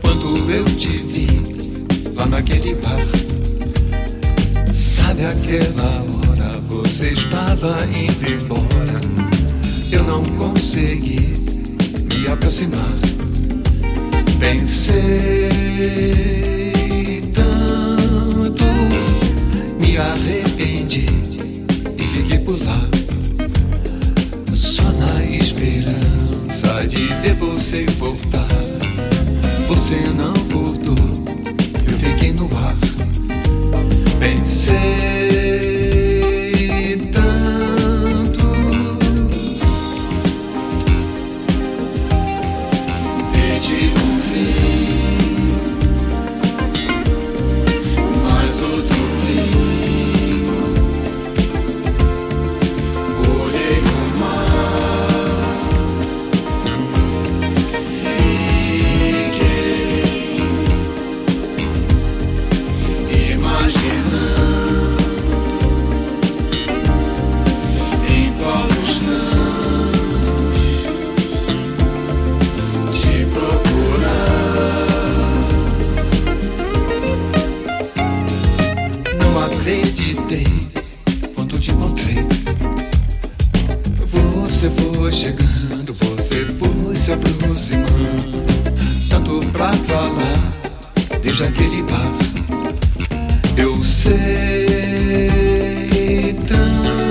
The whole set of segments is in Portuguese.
Quando eu te vi lá naquele bar, sabe aquela hora você estava indo embora. Eu não consegui me aproximar. Pensei esperança de ver você voltar. Você não você foi se aproximando. Tanto pra falar, desde aquele bar. Eu sei tanto.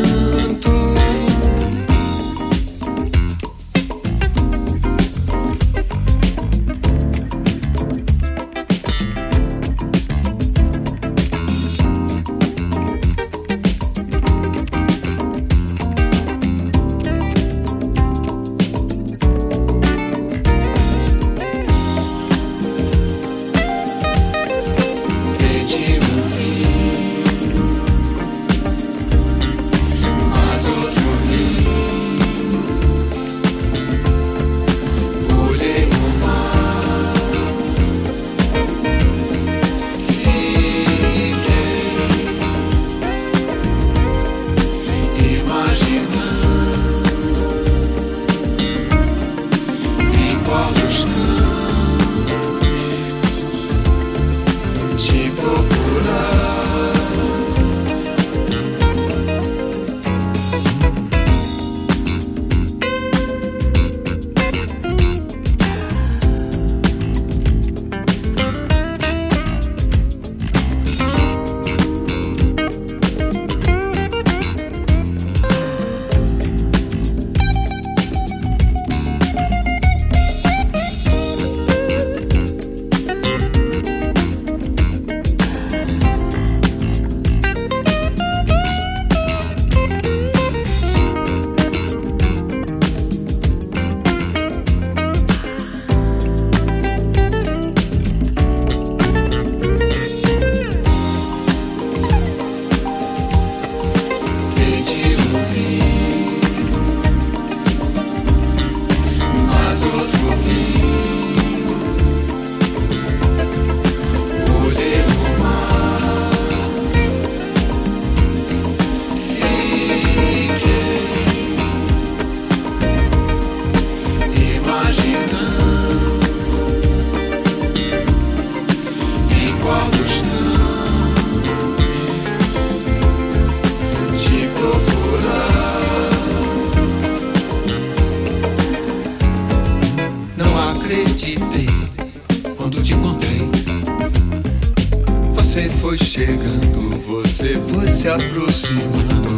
Foi chegando, você foi se aproximando.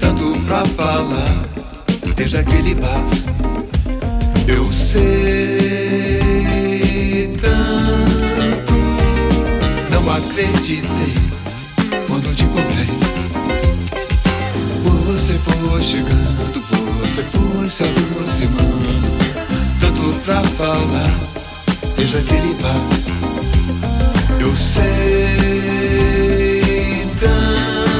Tanto pra falar, desde aquele bar. Eu sei tanto. Não acreditei quando te encontrei. Você foi chegando, você foi se aproximando. Tanto pra falar, desde aquele bar. Eu sei tanto.